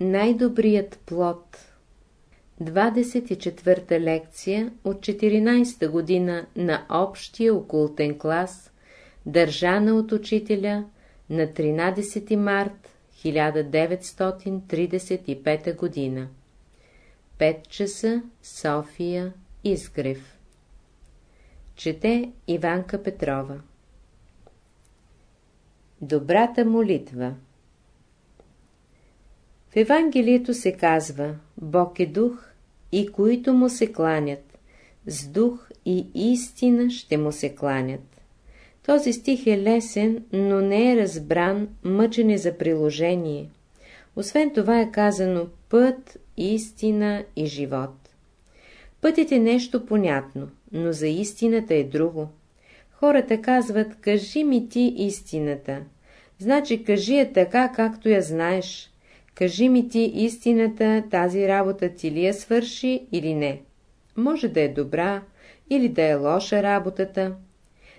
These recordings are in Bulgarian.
Най-добрият плод 24-та лекция от 14-та година на общия окултен клас, държана от учителя на 13 март 1935 година. 5 часа, София, Изгрев. Чете Иванка Петрова Добрата молитва В Евангелието се казва Бог е дух и които му се кланят, с дух и истина ще му се кланят. Този стих е лесен, но не е разбран, мъчен е за приложение. Освен това е казано път, истина и живот. Пътят е нещо понятно, но за истината е друго. Хората казват, кажи ми ти истината. Значи кажи я така, както я знаеш. Кажи ми ти истината, тази работа ти ли я свърши или не. Може да е добра или да е лоша работата.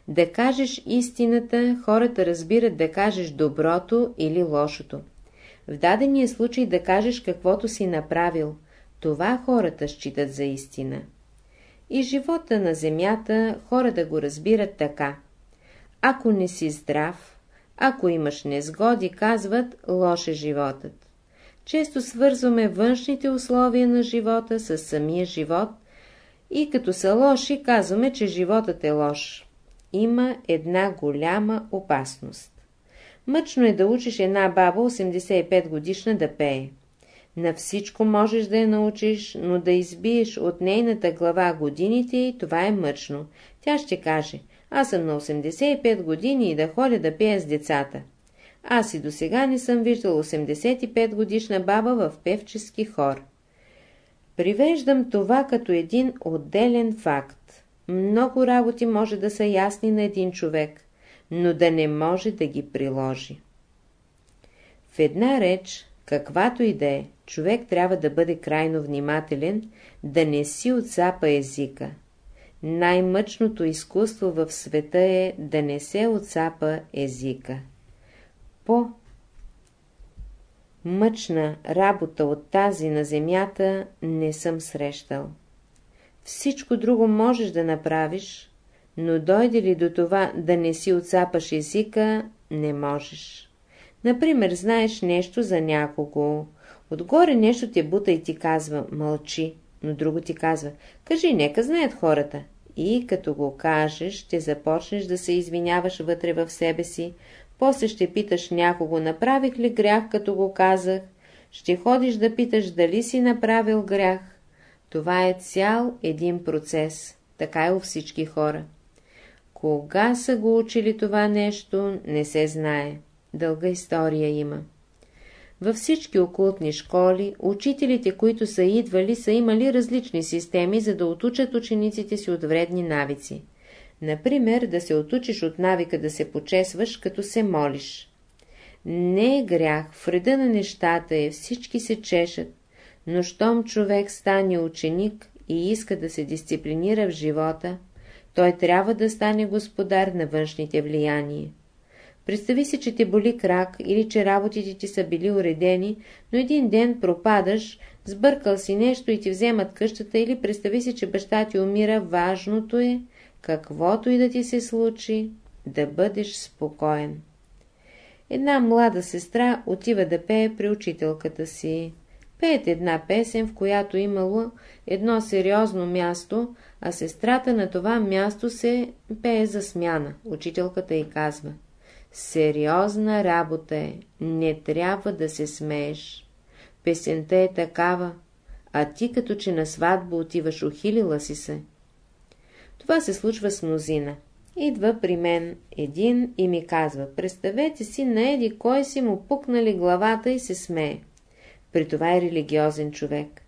Да кажеш истината, хората разбират да кажеш доброто или лошото. В дадения случай да кажеш каквото си направил. Това хората считат за истина. И живота на земята хората го разбират така. Ако не си здрав, ако имаш незгоди, казват, лош е животът. Често свързваме външните условия на живота с самия живот и като са лоши, казваме, че животът е лош. Има една голяма опасност. Мъчно е да учиш една баба 85 годишна да пее. На всичко можеш да я научиш, но да избиеш от нейната глава годините и това е мъчно. Тя ще каже, аз съм на 85 години и да ходя да пея с децата. Аз и до сега не съм виждал 85 годишна баба в певчески хор. Привеждам това като един отделен факт. Много работи може да са ясни на един човек, но да не може да ги приложи. В една реч, каквато и да е, човек трябва да бъде крайно внимателен, да не си отсапа езика. Най-мъчното изкуство в света е да не се отсапа езика по мъчна работа от тази на земята не съм срещал. Всичко друго можеш да направиш, но дойде ли до това да не си отцапаш езика, не можеш. Например, знаеш нещо за някого. Отгоре нещо те бута и ти казва, мълчи, но друго ти казва, кажи, нека знаят хората. И като го кажеш, ще започнеш да се извиняваш вътре в себе си, после ще питаш някого, направих ли грях, като го казах, ще ходиш да питаш дали си направил грях. Това е цял един процес, така е у всички хора. Кога са го учили това нещо, не се знае. Дълга история има. Във всички окултни школи, учителите, които са идвали, са имали различни системи, за да отучат учениците си от вредни навици. Например, да се отучиш от навика да се почесваш, като се молиш. Не е грях, в реда на нещата е, всички се чешат, но щом човек стане ученик и иска да се дисциплинира в живота, той трябва да стане господар на външните влияния. Представи си, че те боли крак или че работите ти са били уредени, но един ден пропадаш, сбъркал си нещо и ти вземат къщата или представи си, че баща ти умира, важното е каквото и да ти се случи, да бъдеш спокоен. Една млада сестра отива да пее при учителката си. Пеят една песен, в която имало едно сериозно място, а сестрата на това място се пее за смяна. Учителката й казва Сериозна работа е, не трябва да се смееш. Песента е такава, а ти като че на сватба отиваш, ухилила си се. Това се случва с мнозина. Идва при мен един и ми казва, представете си на еди кой си му пукнали главата и се смее. При това е религиозен човек.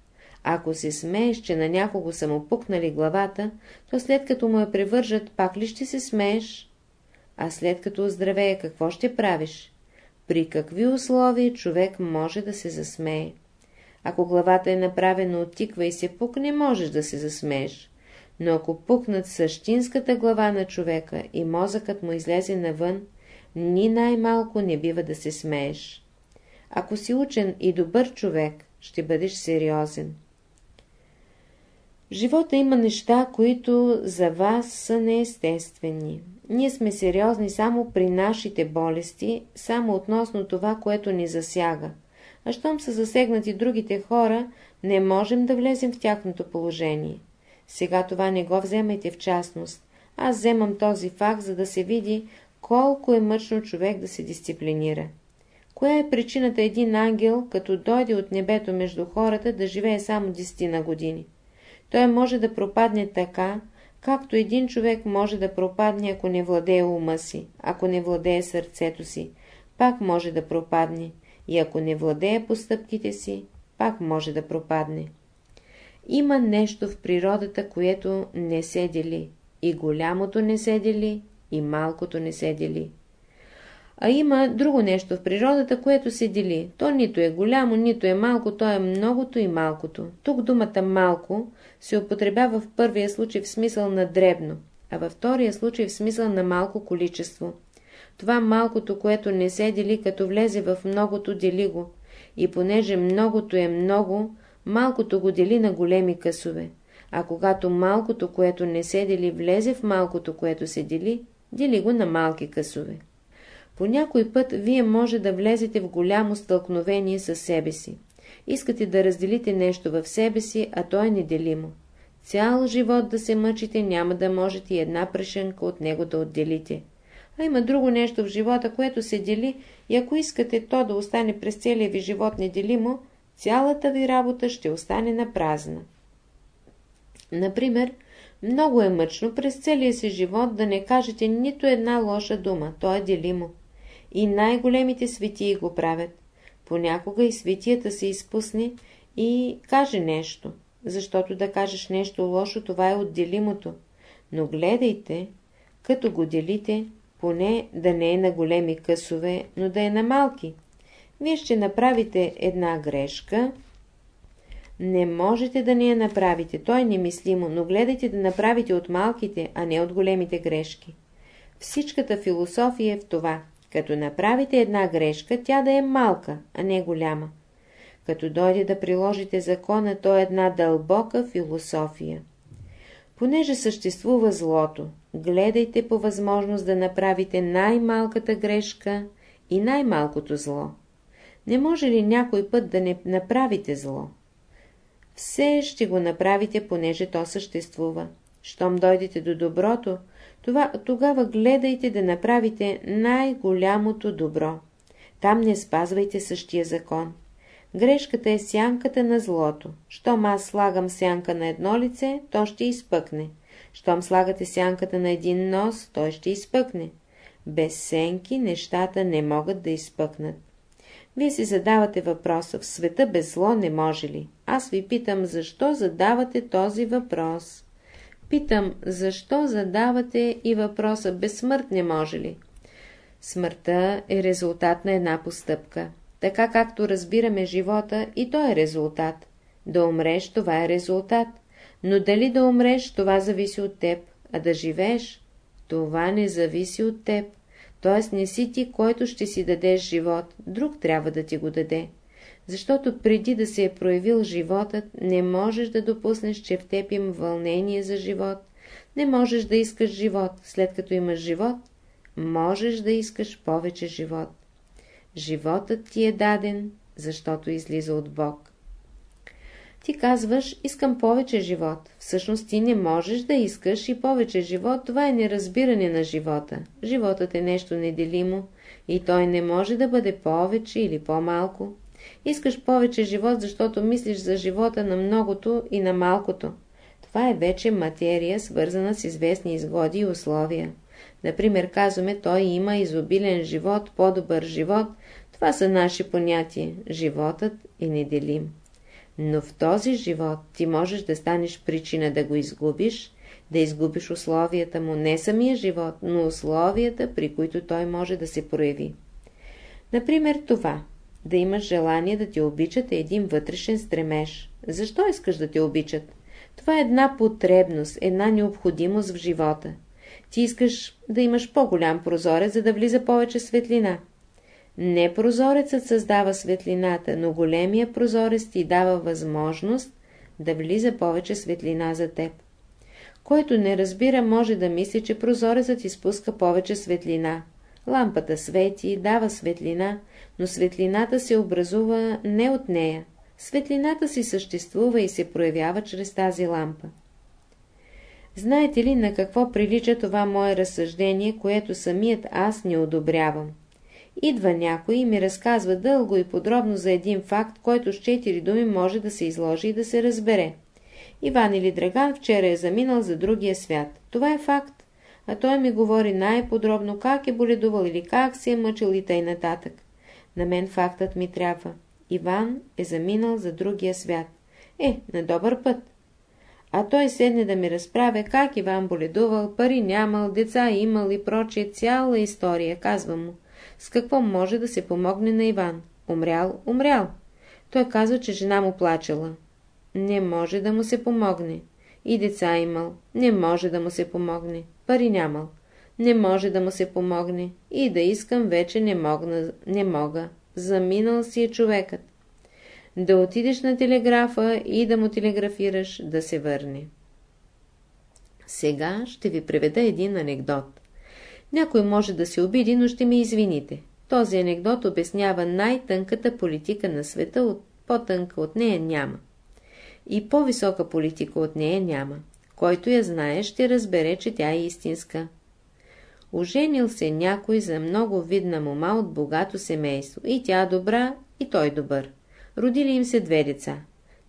Ако се смееш, че на някого са му пукнали главата, то след като му я превържат, пак ли ще се смееш? А след като оздравее, какво ще правиш? При какви условия човек може да се засмее? Ако главата е направена от тиква и се пукне, можеш да се засмееш но ако пукнат същинската глава на човека и мозъкът му излезе навън, ни най-малко не бива да се смееш. Ако си учен и добър човек, ще бъдеш сериозен. Живота има неща, които за вас са неестествени. Ние сме сериозни само при нашите болести, само относно това, което ни засяга. А щом са засегнати другите хора, не можем да влезем в тяхното положение. Сега това не го вземайте в частност. Аз вземам този факт, за да се види колко е мъчно човек да се дисциплинира. Коя е причината един ангел, като дойде от небето между хората, да живее само 10 на години? Той може да пропадне така, както един човек може да пропадне, ако не владее ума си, ако не владее сърцето си, пак може да пропадне, и ако не владее постъпките си, пак може да пропадне. Има нещо в природата, което не се дели. И голямото не се дели, и малкото не се дели. А има друго нещо в природата, което се дели. То нито е голямо, нито е малко, то е многото и малкото. Тук думата малко се употребява в първия случай в смисъл на дребно, а във втория случай в смисъл на малко количество. Това малкото, което не се дели, като влезе в многото, дели го. И понеже многото е много, малкото го дели на големи късове. А когато малкото, което не се дели, влезе в малкото, което се дели, дели го на малки късове. По някой път вие може да влезете в голямо стълкновение с себе си. Искате да разделите нещо в себе си, а то е неделимо. Цял живот да се мъчите, няма да можете и една прешенка от него да отделите. А има друго нещо в живота, което се дели и ако искате то да остане през целия ви живот неделимо, цялата ви работа ще остане на празна. Например, много е мъчно през целия си живот да не кажете нито една лоша дума, то е делимо. И най-големите светии го правят. Понякога и светията се изпусне и каже нещо, защото да кажеш нещо лошо, това е отделимото. Но гледайте, като го делите, поне да не е на големи късове, но да е на малки. Вие ще направите една грешка, не можете да не я направите, то е немислимо, но гледайте да направите от малките, а не от големите грешки. Всичката философия е в това. Като направите една грешка, тя да е малка, а не голяма. Като дойде да приложите закона, то е една дълбока философия. Понеже съществува злото, гледайте по възможност да направите най-малката грешка и най-малкото зло. Не може ли някой път да не направите зло? Все ще го направите, понеже то съществува. Щом дойдете до доброто, това, тогава гледайте да направите най-голямото добро. Там не спазвайте същия закон. Грешката е сянката на злото. Щом аз слагам сянка на едно лице, то ще изпъкне. Щом слагате сянката на един нос, той ще изпъкне. Без сенки нещата не могат да изпъкнат. Вие си задавате въпроса, в света без зло не може ли? Аз ви питам, защо задавате този въпрос? Питам, защо задавате и въпроса, без смърт не може ли? Смъртта е резултат на една постъпка. Така както разбираме живота, и то е резултат. Да умреш, това е резултат. Но дали да умреш, това зависи от теб, а да живееш, това не зависи от теб. Т.е. не си ти, който ще си дадеш живот, друг трябва да ти го даде. Защото преди да се е проявил животът, не можеш да допуснеш, че в теб има вълнение за живот. Не можеш да искаш живот, след като имаш живот, можеш да искаш повече живот. Животът ти е даден, защото излиза от Бог. Ти казваш, искам повече живот. Всъщност ти не можеш да искаш и повече живот, това е неразбиране на живота. Животът е нещо неделимо и той не може да бъде повече или по-малко. Искаш повече живот, защото мислиш за живота на многото и на малкото. Това е вече материя, свързана с известни изгоди и условия. Например, казваме, той има изобилен живот, по-добър живот. Това са наши понятия. Животът е неделим. Но в този живот ти можеш да станеш причина да го изгубиш, да изгубиш условията му, не самия живот, но условията, при които той може да се прояви. Например това, да имаш желание да те обичат е един вътрешен стремеж. Защо искаш да те обичат? Това е една потребност, една необходимост в живота. Ти искаш да имаш по-голям прозорец, за да влиза повече светлина. Не прозорецът създава светлината, но големия прозорец ти дава възможност да влиза повече светлина за теб. Който не разбира, може да мисли, че прозорецът изпуска повече светлина. Лампата свети, дава светлина, но светлината се образува не от нея. Светлината си съществува и се проявява чрез тази лампа. Знаете ли на какво прилича това мое разсъждение, което самият аз не одобрявам? Идва някой и ми разказва дълго и подробно за един факт, който с четири думи може да се изложи и да се разбере. Иван или Драган вчера е заминал за другия свят. Това е факт. А той ми говори най-подробно как е боледувал или как се е мъчил и тъй нататък. На мен фактът ми трябва. Иван е заминал за другия свят. Е, на добър път. А той седне да ми разправя как Иван боледувал, пари нямал, деца имал и прочие, цяла история, казвам му. С какво може да се помогне на Иван? Умрял, умрял. Той казва, че жена му плачела. Не може да му се помогне. И деца имал. Не може да му се помогне. Пари нямал. Не може да му се помогне. И да искам вече не, могна, не мога. Заминал си е човекът. Да отидеш на телеграфа и да му телеграфираш да се върне. Сега ще ви преведа един анекдот. Някой може да се обиди, но ще ми извините. Този анекдот обяснява най-тънката политика на света, от по-тънка от нея няма. И по-висока политика от нея няма. Който я знае, ще разбере, че тя е истинска. Оженил се някой за много видна мома от богато семейство. И тя добра, и той добър. Родили им се две деца.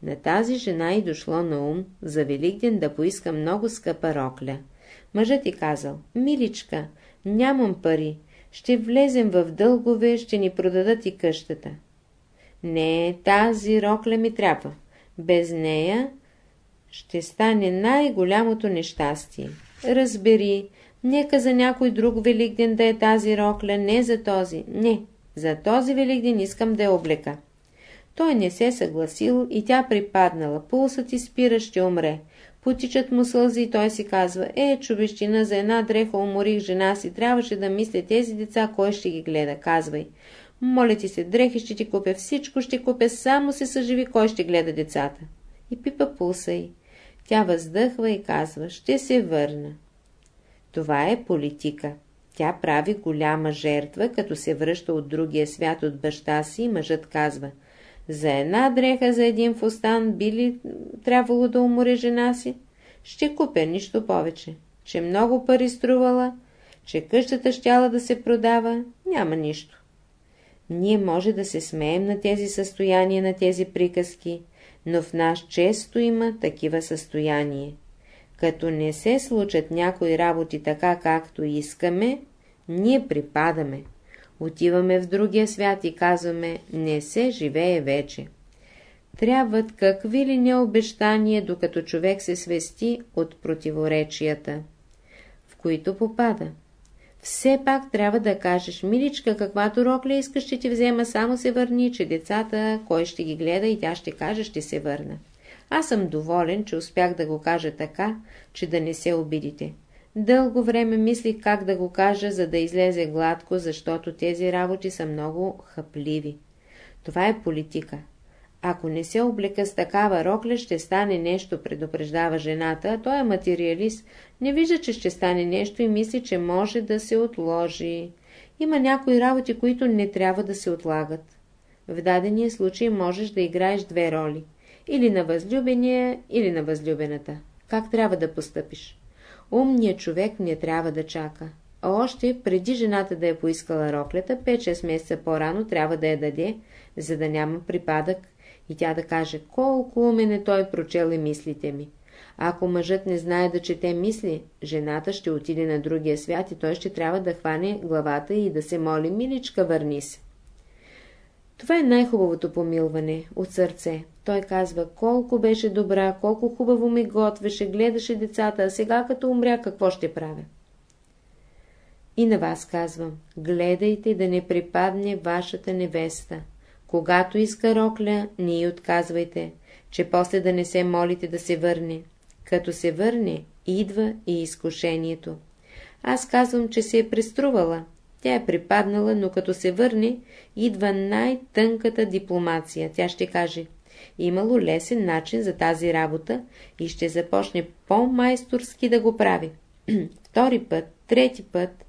На тази жена и дошло на ум за Великден да поиска много скъпа рокля. Мъжът ти казал, миличка, нямам пари, ще влезем в дългове, ще ни продадат и къщата. Не, тази рокля ми трябва. Без нея ще стане най-голямото нещастие. Разбери, нека за някой друг великден да е тази рокля, не за този. Не, за този великден искам да я облека. Той не се съгласил и тя припаднала. Пулсът ти спира, ще умре. Потичат му сълзи и той си казва, е, човещина, за една дреха уморих жена си, трябваше да мисля тези деца, кой ще ги гледа, казвай. Моля ти се, дрехи ще ти купя, всичко ще купя, само се съживи, кой ще гледа децата. И пипа пулса й. Тя въздъхва и казва, ще се върна. Това е политика. Тя прави голяма жертва, като се връща от другия свят от баща си и мъжът казва – за една дреха, за един фустан би ли трябвало да уморе жена си? Ще купя нищо повече. Че много пари струвала, че къщата щяла да се продава, няма нищо. Ние може да се смеем на тези състояния, на тези приказки, но в нас често има такива състояния. Като не се случат някои работи така, както искаме, ние припадаме. Отиваме в другия свят и казваме, не се живее вече. Трябват какви ли не обещания, докато човек се свести от противоречията, в които попада. Все пак трябва да кажеш, миличка, каквато рокля искаш, ще ти взема, само се върни, че децата, кой ще ги гледа и тя ще каже, ще се върна. Аз съм доволен, че успях да го кажа така, че да не се обидите. Дълго време мислих как да го кажа, за да излезе гладко, защото тези работи са много хъпливи. Това е политика. Ако не се облека с такава рокля, ще стане нещо, предупреждава жената, а той е материалист. Не вижда, че ще стане нещо и мисли, че може да се отложи. Има някои работи, които не трябва да се отлагат. В дадения случай можеш да играеш две роли. Или на възлюбения, или на възлюбената. Как трябва да постъпиш? Умният човек не трябва да чака. А още преди жената да е поискала роклята, 5-6 месеца по-рано трябва да я даде, за да няма припадък и тя да каже колко умен е той прочел и мислите ми. Ако мъжът не знае да чете мисли, жената ще отиде на другия свят и той ще трябва да хване главата и да се моли, миличка, върни се. Това е най-хубавото помилване от сърце. Той казва, колко беше добра, колко хубаво ми готвеше, гледаше децата, а сега като умря, какво ще правя? И на вас казвам, гледайте да не припадне вашата невеста. Когато иска рокля, не й отказвайте, че после да не се молите да се върне. Като се върне, идва и изкушението. Аз казвам, че се е преструвала. Тя е припаднала, но като се върне, идва най-тънката дипломация. Тя ще каже, имало лесен начин за тази работа и ще започне по-майсторски да го прави. Втори път, трети път,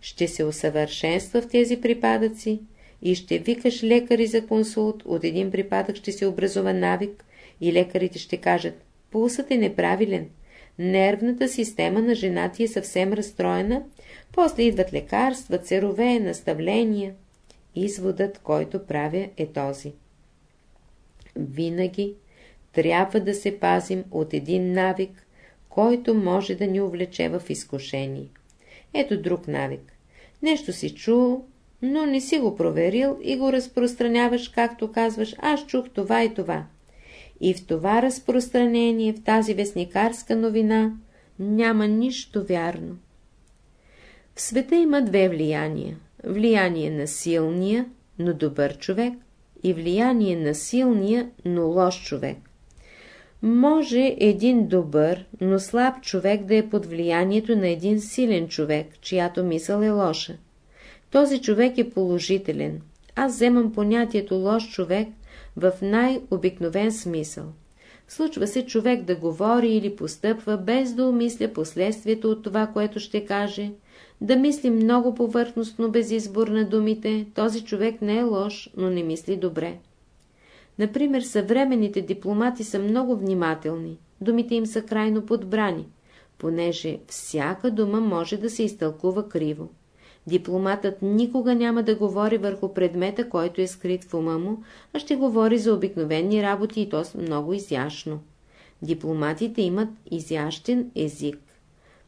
ще се усъвършенства в тези припадъци и ще викаш лекари за консулт, от един припадък ще се образува навик и лекарите ще кажат, пулсът е неправилен, нервната система на жената е съвсем разстроена, после идват лекарства, церове, наставления. Изводът, който правя е този. Винаги трябва да се пазим от един навик, който може да ни увлече в изкушение. Ето друг навик. Нещо си чул, но не си го проверил и го разпространяваш, както казваш, аз чух това и това. И в това разпространение, в тази вестникарска новина, няма нищо вярно. В света има две влияния. Влияние на силния, но добър човек и влияние на силния, но лош човек. Може един добър, но слаб човек да е под влиянието на един силен човек, чиято мисъл е лоша. Този човек е положителен. Аз вземам понятието лош човек в най-обикновен смисъл. Случва се човек да говори или постъпва, без да умисля последствието от това, което ще каже, да мисли много повърхностно без избор на думите, този човек не е лош, но не мисли добре. Например, съвременните дипломати са много внимателни, думите им са крайно подбрани, понеже всяка дума може да се изтълкува криво. Дипломатът никога няма да говори върху предмета, който е скрит в ума му, а ще говори за обикновени работи и то много изящно. Дипломатите имат изящен език.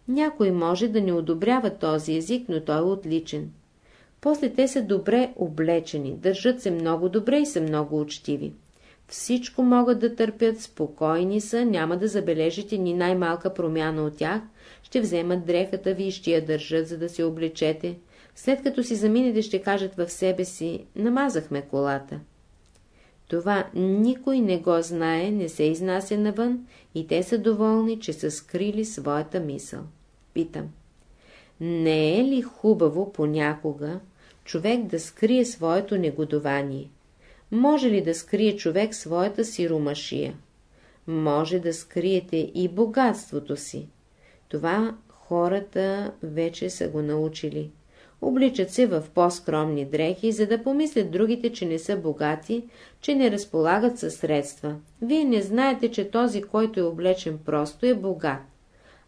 Някой може да не одобрява този език, но той е отличен. После те са добре облечени, държат се много добре и са много учтиви. Всичко могат да търпят, спокойни са, няма да забележите ни най-малка промяна от тях, ще вземат дрехата ви и ще я държат, за да се облечете. След като си заминете, ще кажат в себе си, намазахме колата. Това никой не го знае, не се изнася навън и те са доволни, че са скрили своята мисъл. Питам. Не е ли хубаво понякога човек да скрие своето негодование? Може ли да скрие човек своята сиромашия? Може да скриете и богатството си. Това хората вече са го научили. Обличат се в по-скромни дрехи, за да помислят другите, че не са богати, че не разполагат със средства. Вие не знаете, че този, който е облечен просто, е богат,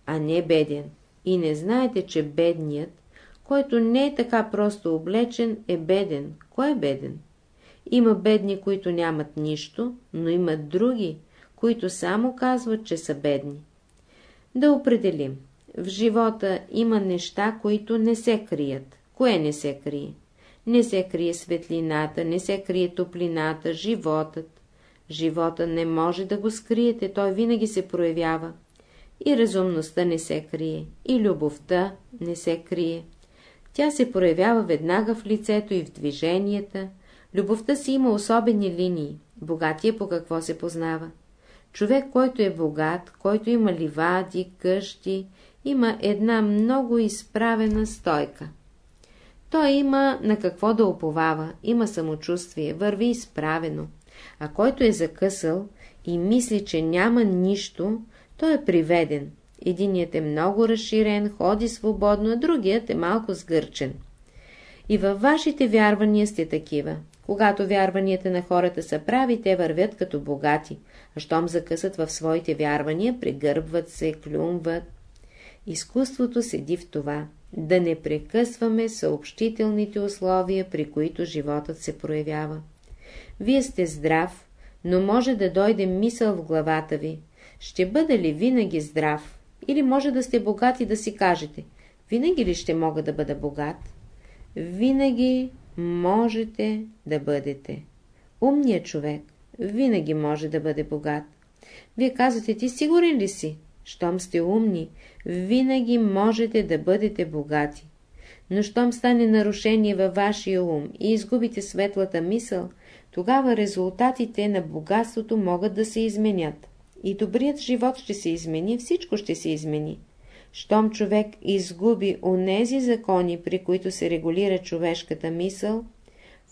а не беден. И не знаете, че бедният, който не е така просто облечен, е беден. Кой е беден? Има бедни, които нямат нищо, но има други, които само казват, че са бедни. Да определим. В живота има неща, които не се крият. Кое не се крие? Не се крие светлината, не се крие топлината, животът. Живота не може да го скриете, той винаги се проявява. И разумността не се крие, и любовта не се крие. Тя се проявява веднага в лицето и в движенията. Любовта си има особени линии. Богатия по какво се познава? Човек, който е богат, който има ливади, къщи, има една много изправена стойка. Той има на какво да оповава, има самочувствие, върви изправено. А който е закъсал и мисли, че няма нищо, той е приведен. Единият е много разширен, ходи свободно, а другият е малко сгърчен. И във вашите вярвания сте такива. Когато вярванията на хората са прави, те вървят като богати, а щом закъсат в своите вярвания, прегърбват се, клюмват. Изкуството седи в това да не прекъсваме съобщителните условия, при които животът се проявява. Вие сте здрав, но може да дойде мисъл в главата ви. Ще бъда ли винаги здрав? Или може да сте богат и да си кажете, винаги ли ще мога да бъда богат? Винаги можете да бъдете. Умният човек винаги може да бъде богат. Вие казвате, ти сигурен ли си? Щом сте умни, винаги можете да бъдете богати. Но щом стане нарушение във вашия ум и изгубите светлата мисъл, тогава резултатите на богатството могат да се изменят. И добрият живот ще се измени, всичко ще се измени. Щом човек изгуби онези закони, при които се регулира човешката мисъл,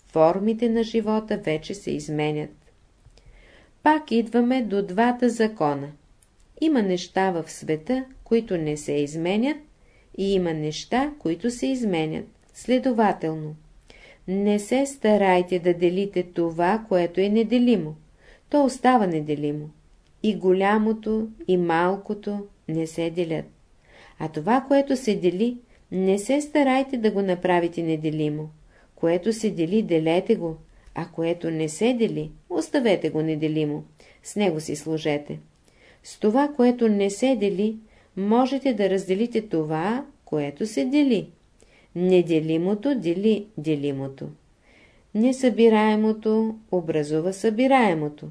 формите на живота вече се изменят. Пак идваме до двата закона. Има неща в света, които не се изменят, и има неща, които се изменят. Следователно, не се старайте да делите това, което е неделимо. То остава неделимо. И голямото, и малкото не се делят. А това, което се дели, не се старайте да го направите неделимо. Което се дели, делете го, а което не се дели, оставете го неделимо. С него си служете. С това, което не се дели, можете да разделите това, което се дели. Неделимото дели делимото. Несъбираемото образува събираемото.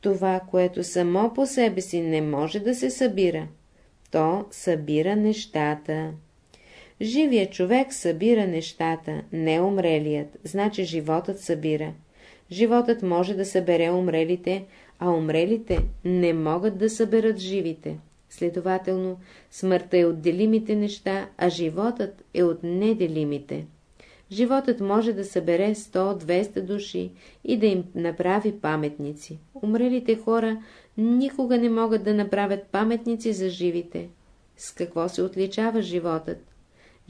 Това, което само по себе си не може да се събира, то събира нещата. Живият човек събира нещата, не умрелият, значи животът събира. Животът може да събере умрелите, а умрелите не могат да съберат живите. Следователно, смъртта е от делимите неща, а животът е от неделимите. Животът може да събере 100-200 души и да им направи паметници. Умрелите хора никога не могат да направят паметници за живите. С какво се отличава животът?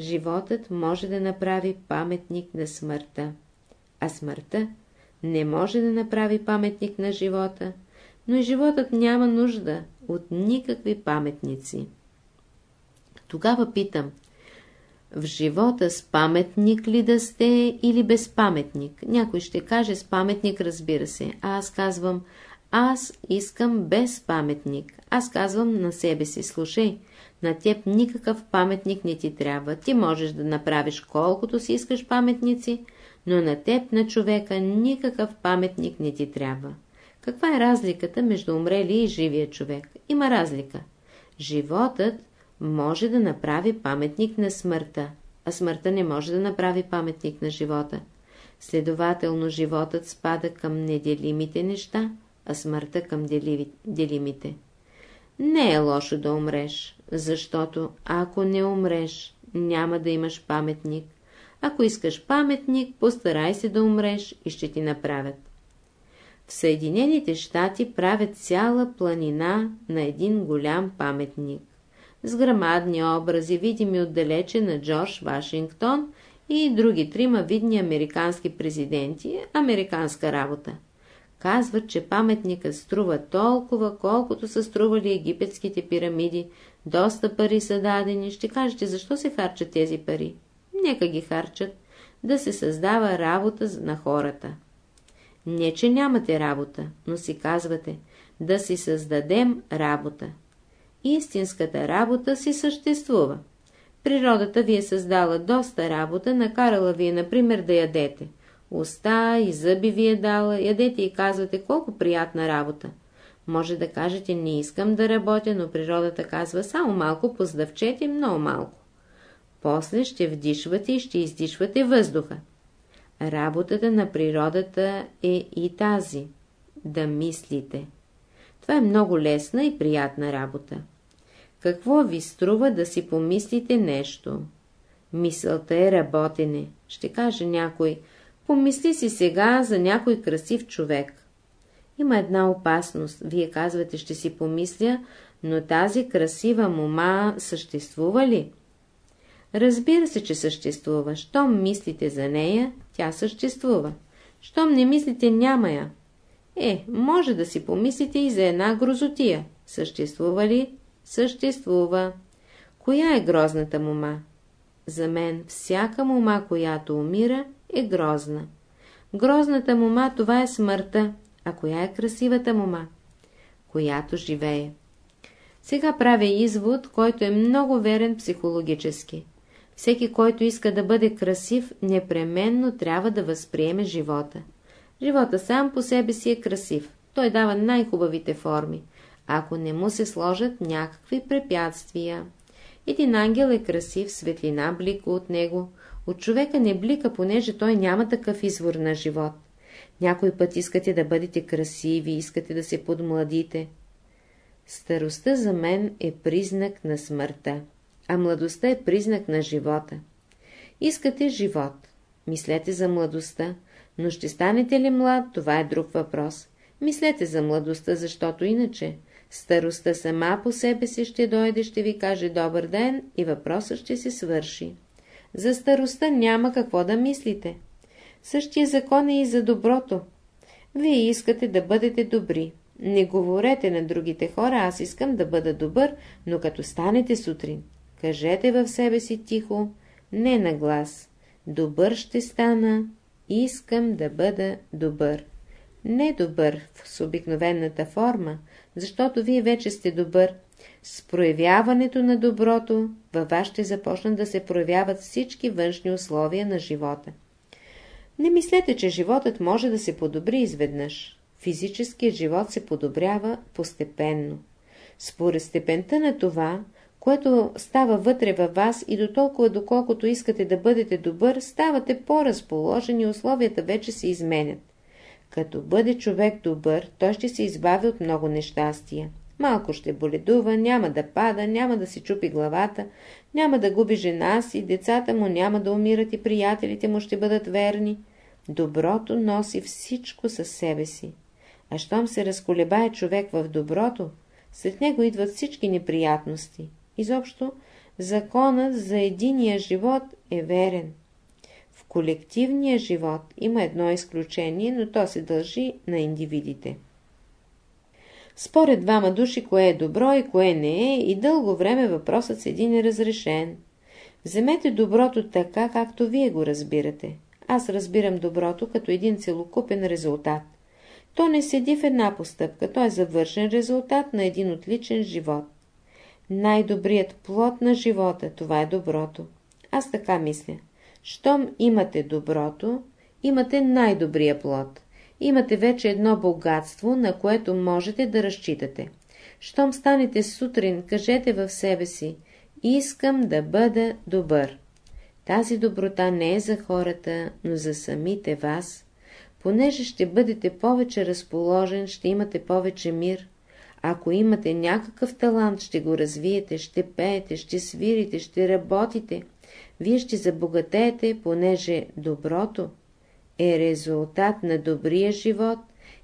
Животът може да направи паметник на смъртта, а смъртта не може да направи паметник на живота, но и животът няма нужда от никакви паметници. Тогава питам, в живота с паметник ли да сте или без паметник? Някой ще каже с паметник, разбира се. А аз казвам, аз искам без паметник. Аз казвам на себе си, слушай, на теб никакъв паметник не ти трябва. Ти можеш да направиш колкото си искаш паметници, но на теб, на човека, никакъв паметник не ти трябва. Каква е разликата между умрели и живия човек? Има разлика. Животът може да направи паметник на смъртта, а смъртта не може да направи паметник на живота. Следователно, животът спада към неделимите неща, а смъртта към делимите. Не е лошо да умреш, защото ако не умреш, няма да имаш паметник. Ако искаш паметник, постарай се да умреш и ще ти направят. В Съединените щати правят цяла планина на един голям паметник. С грамадни образи, видими отдалече на Джордж Вашингтон и други трима видни американски президенти, американска работа. Казват, че паметникът струва толкова, колкото са стрували египетските пирамиди. Доста пари са дадени. Ще кажете, защо се харчат тези пари? Нека ги харчат. Да се създава работа на хората. Не, че нямате работа, но си казвате, да си създадем работа. Истинската работа си съществува. Природата ви е създала доста работа, накарала ви е, например, да ядете. Уста и зъби ви е дала, ядете и казвате колко приятна работа. Може да кажете, не искам да работя, но природата казва само малко, поздъвчете много малко. После ще вдишвате и ще издишвате въздуха. Работата на природата е и тази – да мислите. Това е много лесна и приятна работа. Какво ви струва да си помислите нещо? Мисълта е работене. Ще каже някой, помисли си сега за някой красив човек. Има една опасност. Вие казвате, ще си помисля, но тази красива мома съществува ли? Разбира се, че съществува. Щом мислите за нея, тя съществува. Щом не мислите, няма я. Е, може да си помислите и за една грозотия. Съществува ли? Съществува. Коя е грозната мома? За мен всяка мома, която умира, е грозна. Грозната мома, това е смъртта. А коя е красивата мома? Която живее. Сега правя извод, който е много верен психологически. Всеки, който иска да бъде красив, непременно трябва да възприеме живота. Живота сам по себе си е красив. Той дава най-хубавите форми, ако не му се сложат някакви препятствия. Един ангел е красив, светлина блика от него. От човека не блика, понеже той няма такъв извор на живот. Някой път искате да бъдете красиви, искате да се подмладите. Старостта за мен е признак на смъртта. а младостта е признак на живота. Искате живот. Мислете за младостта, но ще станете ли млад, това е друг въпрос. Мислете за младостта, защото иначе старостта сама по себе си ще дойде, ще ви каже добър ден и въпросът ще се свърши. За старостта няма какво да мислите. Същия закон е и за доброто. Вие искате да бъдете добри. Не говорете на другите хора, аз искам да бъда добър, но като станете сутрин, кажете в себе си тихо, не на глас. Добър ще стана, искам да бъда добър. Не добър с обикновената форма, защото вие вече сте добър. С проявяването на доброто във вас ще започнат да се проявяват всички външни условия на живота. Не мислете, че животът може да се подобри изведнъж. Физическият живот се подобрява постепенно. Според степента на това, което става вътре във вас и до толкова доколкото искате да бъдете добър, ставате по-разположени и условията вече се изменят. Като бъде човек добър, той ще се избави от много нещастия. Малко ще боледува, няма да пада, няма да си чупи главата, няма да губи жена си, децата му няма да умират и приятелите му ще бъдат верни. Доброто носи всичко със себе си. А щом се разколебае човек в доброто, след него идват всички неприятности. Изобщо, законът за единия живот е верен. В колективния живот има едно изключение, но то се дължи на индивидите. Според двама души, кое е добро и кое не е, и дълго време въпросът седи неразрешен. Вземете доброто така, както вие го разбирате. Аз разбирам доброто като един целокупен резултат. То не седи в една постъпка, то е завършен резултат на един отличен живот. Най-добрият плод на живота, това е доброто. Аз така мисля. Щом имате доброто, имате най-добрия плод. Имате вече едно богатство, на което можете да разчитате. Щом станете сутрин, кажете в себе си, искам да бъда добър. Тази доброта не е за хората, но за самите вас. Понеже ще бъдете повече разположен, ще имате повече мир. Ако имате някакъв талант, ще го развиете, ще пеете, ще свирите, ще работите. Вие ще забогатеете, понеже доброто е резултат на добрия живот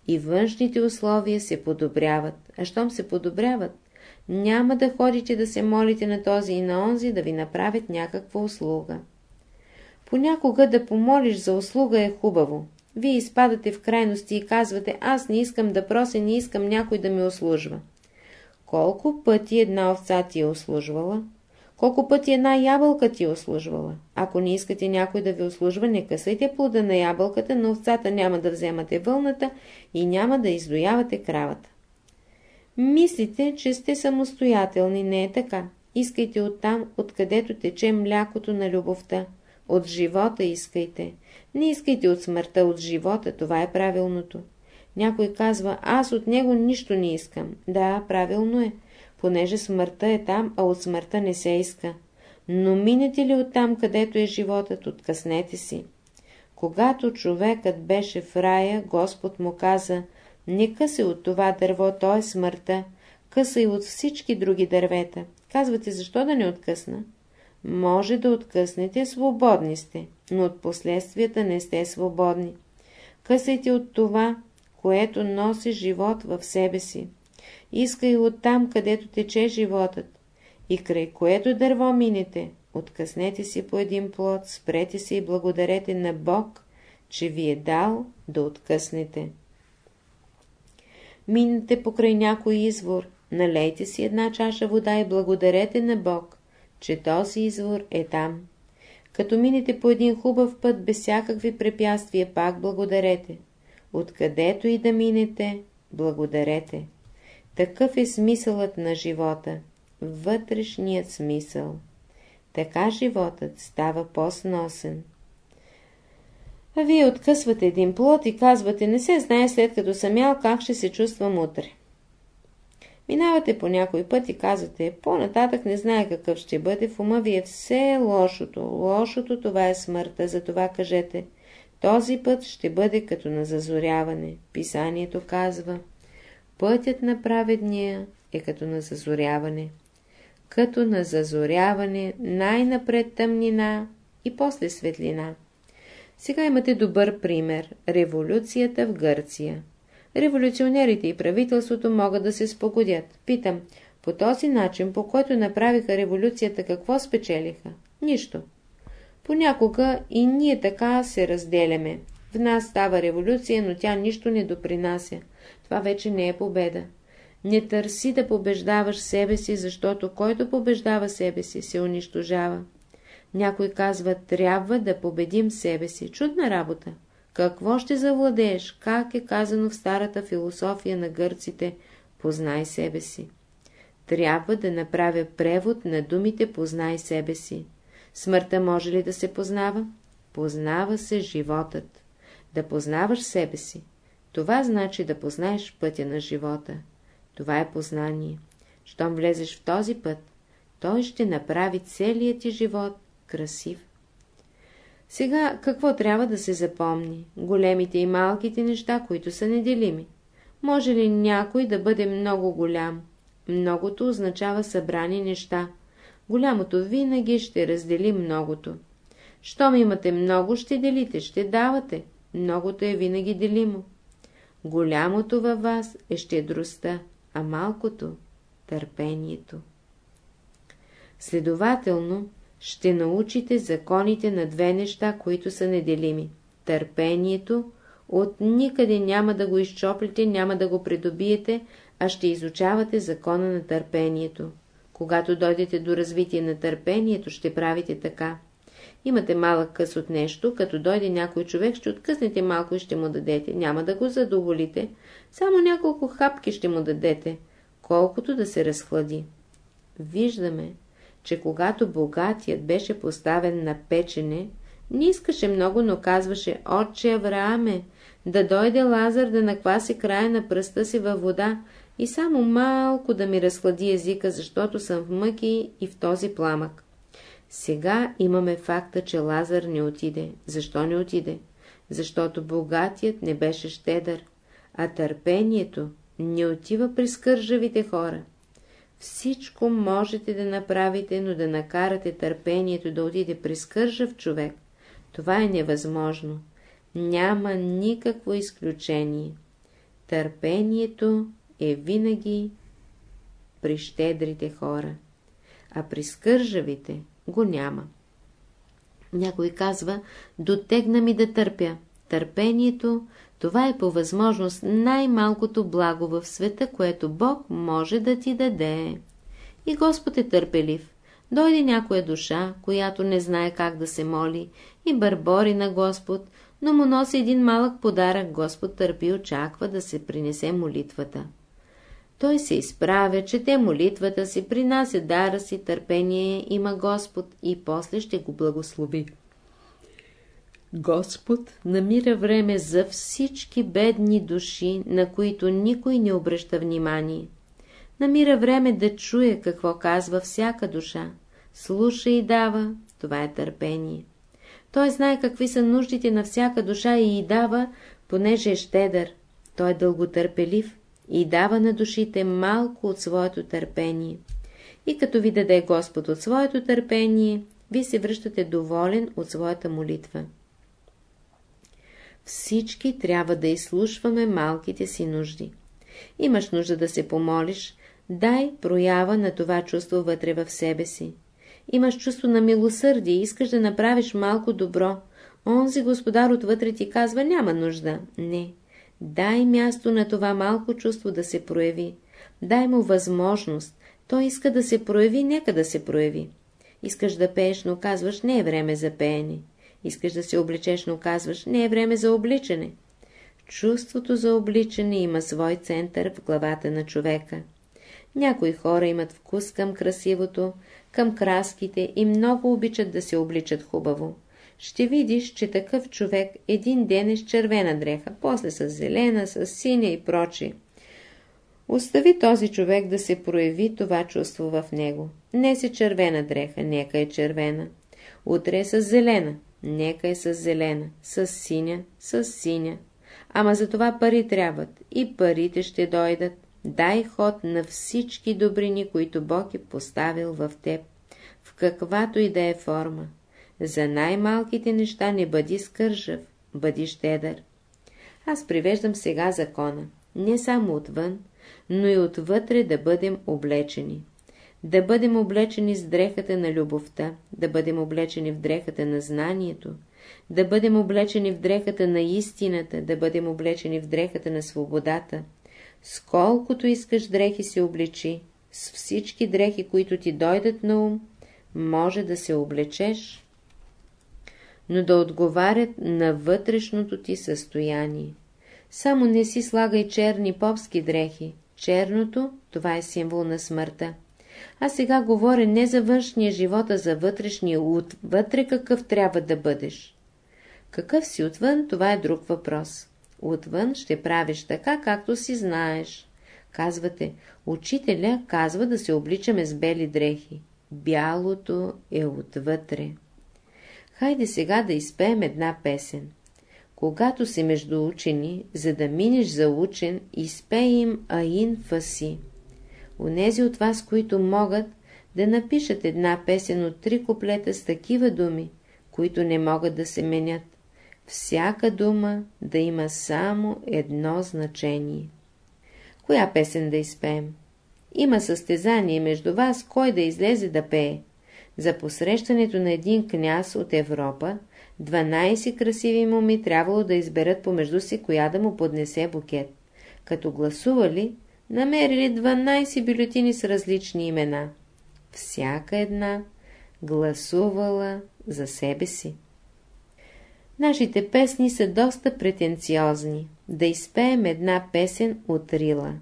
и външните условия се подобряват. А щом се подобряват, няма да ходите да се молите на този и на онзи да ви направят някаква услуга. Понякога да помолиш за услуга е хубаво. Вие изпадате в крайности и казвате, аз не искам да прося, не искам някой да ми услужва. Колко пъти една овца ти е услужвала? Колко пъти една ябълка ти е услужвала? Ако не искате някой да ви услужва, не късайте плода на ябълката, но овцата няма да вземате вълната и няма да издоявате кравата. Мислите, че сте самостоятелни, не е така. Искайте оттам, откъдето тече млякото на любовта. От живота искайте. Не искайте от смъртта, от живота, това е правилното. Някой казва, аз от него нищо не искам. Да, правилно е, понеже смъртта е там, а от смъртта не се иска. Но минете ли от там, където е животът, откъснете си. Когато човекът беше в рая, Господ му каза, не късе от това дърво, то е смъртта, къса и от всички други дървета. Казвате, защо да не откъсна? Може да откъснете, свободни сте, но от последствията не сте свободни. Късайте от това, което носи живот в себе си. Искай от там, където тече животът. И край което дърво минете, откъснете си по един плод, спрете се и благодарете на Бог, че ви е дал да откъснете. Минете покрай някой извор, налейте си една чаша вода и благодарете на Бог, че този извор е там. Като минете по един хубав път без всякакви препятствия, пак благодарете. Откъдето и да минете, благодарете. Такъв е смисълът на живота, вътрешният смисъл. Така животът става по-сносен. А вие откъсвате един плод и казвате, не се знае след като съм ял как ще се чувствам утре. Минавате по някой път и казвате, по-нататък не знае какъв ще бъде, в ума ви е все лошото. Лошото това е смъртта, затова кажете, този път ще бъде като на зазоряване. Писанието казва, пътят на праведния е като на зазоряване. като на зазоряване, най-напред тъмнина и после светлина. Сега имате добър пример – революцията в Гърция. Революционерите и правителството могат да се спогодят. Питам, по този начин, по който направиха революцията, какво спечелиха? Нищо. Понякога и ние така се разделяме. В нас става революция, но тя нищо не допринася. Това вече не е победа. Не търси да побеждаваш себе си, защото който побеждава себе си, се унищожава. Някой казва, трябва да победим себе си. Чудна работа. Какво ще завладееш? Как е казано в старата философия на гърците? Познай себе си. Трябва да направя превод на думите познай себе си. Смъртта може ли да се познава? Познава се животът. Да познаваш себе си. Това значи да познаеш пътя на живота. Това е познание. Щом влезеш в този път, той ще направи целият ти живот красив. Сега какво трябва да се запомни? Големите и малките неща, които са неделими. Може ли някой да бъде много голям? Многото означава събрани неща. Голямото винаги ще раздели многото. Щом имате много, ще делите, ще давате. Многото е винаги делимо. Голямото във вас е щедростта, а малкото – търпението. Следователно, ще научите законите на две неща, които са неделими. Търпението от никъде няма да го изчоплите, няма да го придобиете, а ще изучавате закона на търпението. Когато дойдете до развитие на търпението, ще правите така. Имате малък къс от нещо, като дойде някой човек, ще откъснете малко и ще му дадете. Няма да го задоволите, само няколко хапки ще му дадете, колкото да се разхлади. Виждаме, че когато богатият беше поставен на печене, не искаше много, но казваше, отче Аврааме, да дойде Лазар да накваси края на пръста си във вода и само малко да ми разхлади езика, защото съм в мъки и в този пламък. Сега имаме факта, че Лазар не отиде. Защо не отиде? Защото богатият не беше щедър, а търпението не отива при скържавите хора. Всичко можете да направите, но да накарате търпението да отиде при скържав човек, това е невъзможно. Няма никакво изключение. Търпението е винаги при щедрите хора, а при скържавите го няма. Някой казва, дотегна ми да търпя. Търпението, това е по възможност най-малкото благо в света, което Бог може да ти даде. И Господ е търпелив. Дойде някоя душа, която не знае как да се моли, и бърбори на Господ, но му носи един малък подарък, Господ търпи и очаква да се принесе молитвата. Той се изправя, чете молитвата си, принася дара си, търпение има Господ и после ще го благослови. Господ намира време за всички бедни души, на които никой не обръща внимание. Намира време да чуе какво казва всяка душа. Слуша и дава, това е търпение. Той знае какви са нуждите на всяка душа и й дава, понеже е щедър. Той е дълготърпелив и дава на душите малко от своето търпение. И като ви даде Господ от своето търпение, ви се връщате доволен от своята молитва. Всички трябва да изслушваме малките си нужди. Имаш нужда да се помолиш, дай проява на това чувство вътре в себе си. Имаш чувство на милосърдие, искаш да направиш малко добро. Онзи господар отвътре ти казва, няма нужда. Не. Дай място на това малко чувство да се прояви. Дай му възможност. Той иска да се прояви, нека да се прояви. Искаш да пееш, но казваш, не е време за пеене. Искаш да се обличеш, но казваш, не е време за обличане. Чувството за обличане има свой център в главата на човека. Някои хора имат вкус към красивото, към краските и много обичат да се обличат хубаво. Ще видиш, че такъв човек един ден е с червена дреха, после с зелена, с синя и прочи. Остави този човек да се прояви това чувство в него. Не се червена дреха, нека е червена. Утре е с зелена, нека е с зелена, с синя, с синя. Ама за това пари трябват и парите ще дойдат. дай ход на всички добрини, които Бог е поставил в теб, в каквато и да е форма. За най-малките неща не бъди скържав, бъди щедър. Аз привеждам сега закона, не само отвън, но и отвътре да бъдем облечени. Да бъдем облечени с дрехата на любовта, да бъдем облечени в дрехата на знанието, да бъдем облечени в дрехата на истината, да бъдем облечени в дрехата на свободата. С колкото искаш дрехи се обличи, с всички дрехи, които ти дойдат на ум, може да се облечеш, но да отговарят на вътрешното ти състояние. Само не си слагай черни попски дрехи. Черното, това е символ на смъртта. А сега говоря не за външния живот, а за вътрешния, отвътре какъв трябва да бъдеш. Какъв си отвън, това е друг въпрос. Отвън ще правиш така, както си знаеш. Казвате, учителя казва да се обличаме с бели дрехи. Бялото е отвътре. Хайде сега да изпеем една песен. Когато си между учени, за да минеш за учен, изпей им Аин Фаси. Онези от вас, които могат, да напишат една песен от три куплета с такива думи, които не могат да се менят. Всяка дума да има само едно значение. Коя песен да изпеем? Има състезание между вас, кой да излезе да пее. За посрещането на един княз от Европа, 12 красиви моми трябвало да изберат помежду си, коя да му поднесе букет. Като гласували, намерили 12 бюлетини с различни имена. Всяка една гласувала за себе си. Нашите песни са доста претенциозни. Да изпеем една песен от Рила.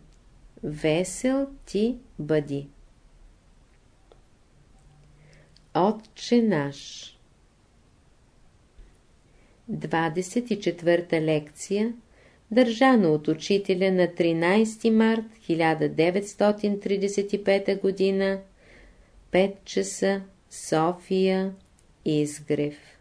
Весел ти бъди. Отче наш 24-та лекция, държана от учителя на 13 март 1935 г. 5 часа, София, Изгрев